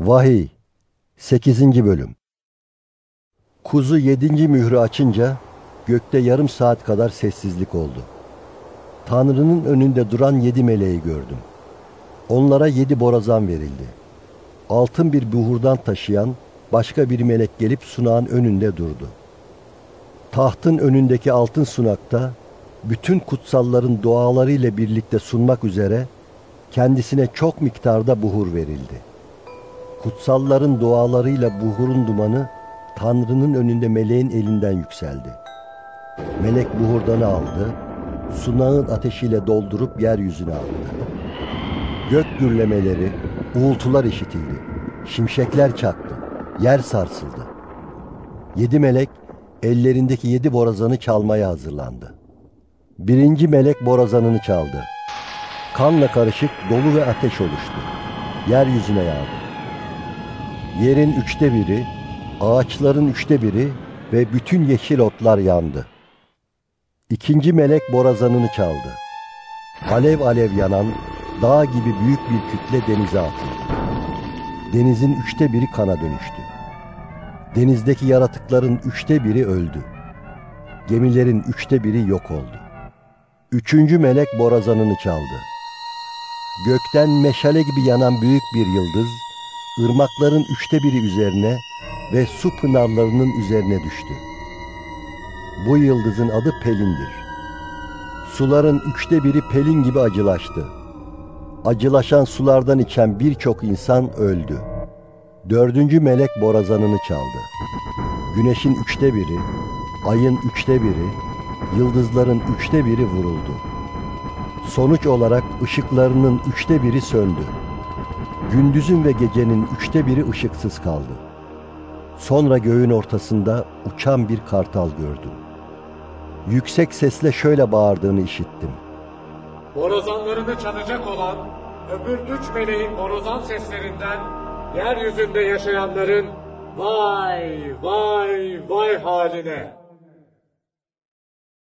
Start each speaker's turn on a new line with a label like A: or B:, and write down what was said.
A: Vahiy 8. Bölüm Kuzu 7. mührü açınca gökte yarım saat kadar sessizlik oldu. Tanrı'nın önünde duran yedi meleği gördüm. Onlara yedi borazan verildi. Altın bir buhurdan taşıyan başka bir melek gelip sunağın önünde durdu. Tahtın önündeki altın sunakta bütün kutsalların dualarıyla birlikte sunmak üzere kendisine çok miktarda buhur verildi. Kutsalların dualarıyla buhurun dumanı Tanrı'nın önünde meleğin elinden yükseldi. Melek buhurdanı aldı, sunağın ateşiyle doldurup yeryüzüne attı. Gök gürlemeleri, uğultular işitildi. Şimşekler çaktı, yer sarsıldı. Yedi melek ellerindeki yedi borazanı çalmaya hazırlandı. Birinci melek borazanını çaldı. Kanla karışık dolu ve ateş oluştu. Yeryüzüne yağdı. Yerin üçte biri, ağaçların üçte biri ve bütün yeşil otlar yandı. İkinci melek borazanını çaldı. Alev alev yanan, dağ gibi büyük bir kütle denize atıldı. Denizin üçte biri kana dönüştü. Denizdeki yaratıkların üçte biri öldü. Gemilerin üçte biri yok oldu. Üçüncü melek borazanını çaldı. Gökten meşale gibi yanan büyük bir yıldız, ırmakların üçte biri üzerine ve su pınarlarının üzerine düştü. Bu yıldızın adı Pelin'dir. Suların üçte biri Pelin gibi acılaştı. Acılaşan sulardan içen birçok insan öldü. Dördüncü melek borazanını çaldı. Güneşin üçte biri, ayın üçte biri, yıldızların üçte biri vuruldu. Sonuç olarak ışıklarının üçte biri söndü. Gündüzün ve gecenin üçte biri ışıksız kaldı. Sonra göğün ortasında uçan bir kartal gördüm. Yüksek sesle şöyle bağırdığını işittim.
B: Borazanlarını çalacak olan öbür üç meleğin borazan seslerinden yeryüzünde yaşayanların vay vay vay haline.